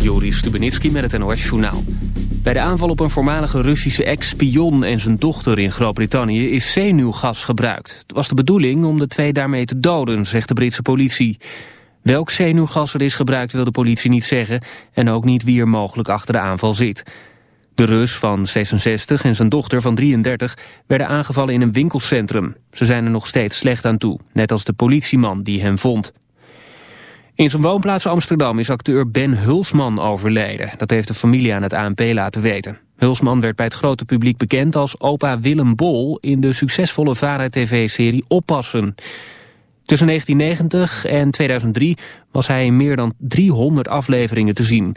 Joris Stubenitski met het NOS-journaal. Bij de aanval op een voormalige Russische ex-spion en zijn dochter in Groot-Brittannië is zenuwgas gebruikt. Het was de bedoeling om de twee daarmee te doden, zegt de Britse politie. Welk zenuwgas er is gebruikt wil de politie niet zeggen en ook niet wie er mogelijk achter de aanval zit. De Rus van 66 en zijn dochter van 33 werden aangevallen in een winkelcentrum. Ze zijn er nog steeds slecht aan toe, net als de politieman die hem vond. In zijn woonplaats Amsterdam is acteur Ben Hulsman overleden. Dat heeft de familie aan het ANP laten weten. Hulsman werd bij het grote publiek bekend als opa Willem Bol... in de succesvolle VARA-tv-serie Oppassen. Tussen 1990 en 2003 was hij in meer dan 300 afleveringen te zien.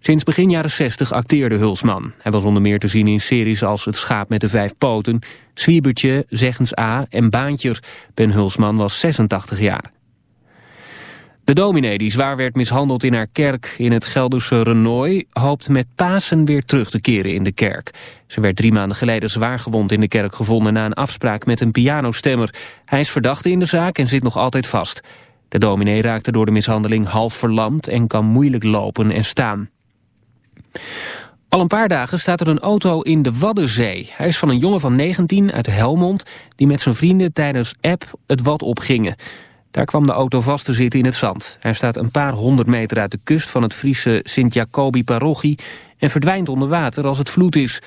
Sinds begin jaren 60 acteerde Hulsman. Hij was onder meer te zien in series als Het schaap met de vijf poten... Zwiebertje, Zeggens A en Baantjer. Ben Hulsman was 86 jaar. De dominee die zwaar werd mishandeld in haar kerk in het Gelderse Renoy... hoopt met Pasen weer terug te keren in de kerk. Ze werd drie maanden geleden zwaar gewond in de kerk gevonden... na een afspraak met een pianostemmer. Hij is verdachte in de zaak en zit nog altijd vast. De dominee raakte door de mishandeling half verlamd... en kan moeilijk lopen en staan. Al een paar dagen staat er een auto in de Waddenzee. Hij is van een jongen van 19 uit Helmond... die met zijn vrienden tijdens app het Wad opgingen... Daar kwam de auto vast te zitten in het zand. Hij staat een paar honderd meter uit de kust van het Friese Sint-Jacobi-parochie... en verdwijnt onder water als het vloed is.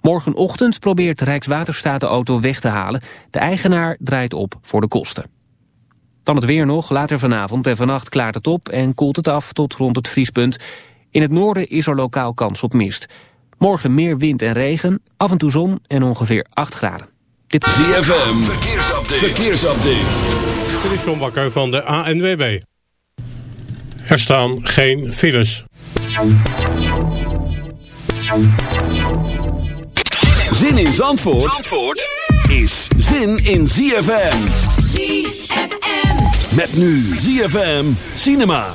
Morgenochtend probeert Rijkswaterstaat de auto weg te halen. De eigenaar draait op voor de kosten. Dan het weer nog. Later vanavond en vannacht klaart het op en koelt het af tot rond het vriespunt. In het noorden is er lokaal kans op mist. Morgen meer wind en regen, af en toe zon en ongeveer 8 graden. Dit... ZFM, verkeersupdate. verkeersupdate. Dit is John Bakker van de ANWB. Er staan geen files. Zin in Zandvoort, Zandvoort is zin in ZFM. ZFM. Met nu ZFM Cinema.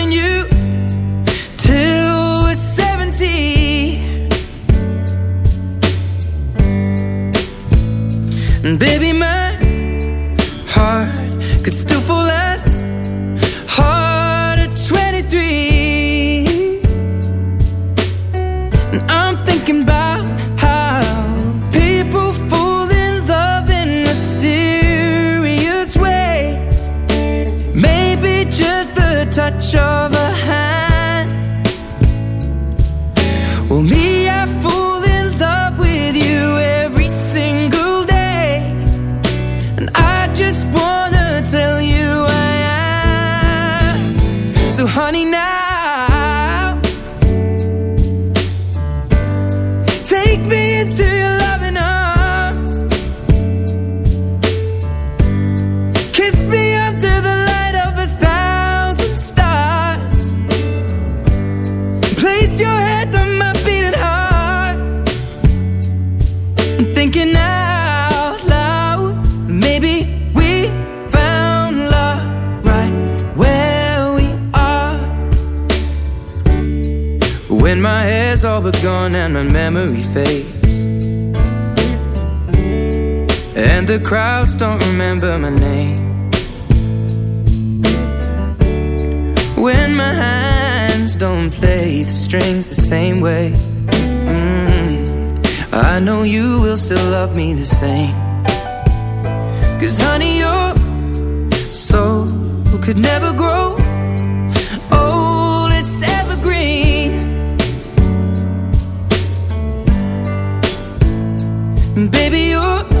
Baby, you're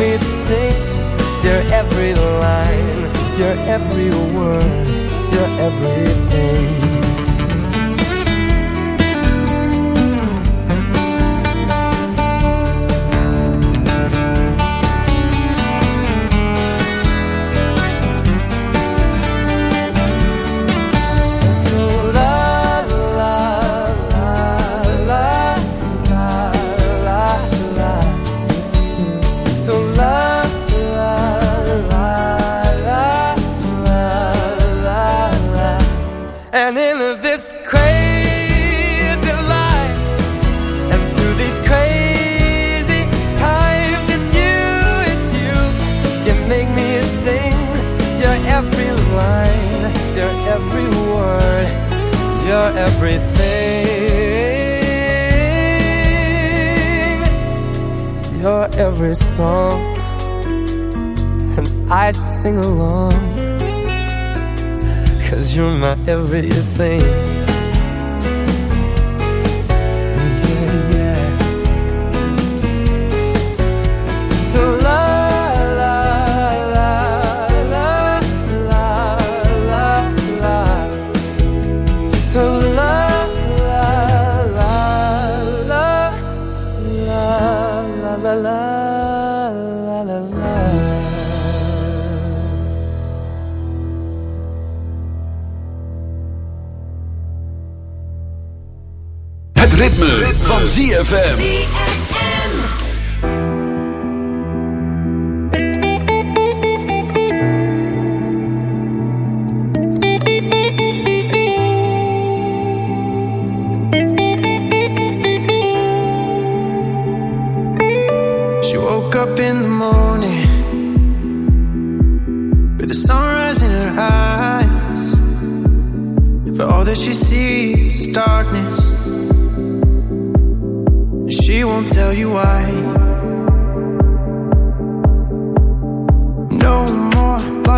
me sing your every line, your every word, your everything. Everything.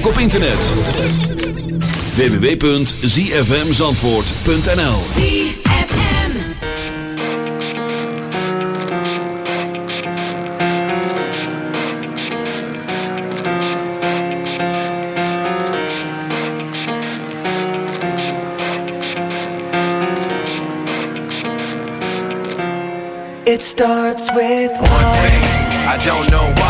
ook op internet. www.zfmzandvoort.nl ZFM It starts with one. Thing, I don't know why.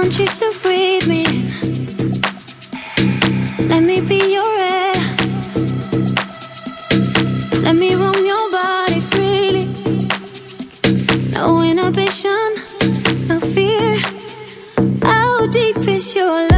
want you to breathe me. Let me be your air. Let me roam your body freely. No inhibition, no fear. How deep is your love?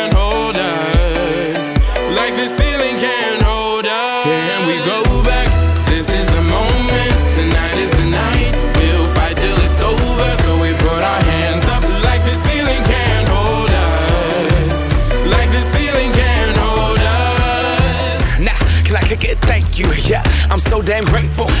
so damn grateful.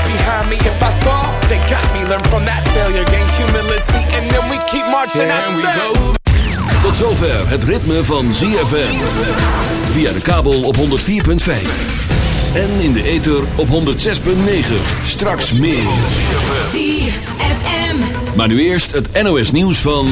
behind me. If I fall, they got me. Learn from that failure, gain humility, and then we keep marching. Can we said. go Tot zover het ritme van ZFM. Via de kabel op 104.5. En in de ether op 106.9. Straks meer. ZFM. Maar nu eerst het NOS nieuws van...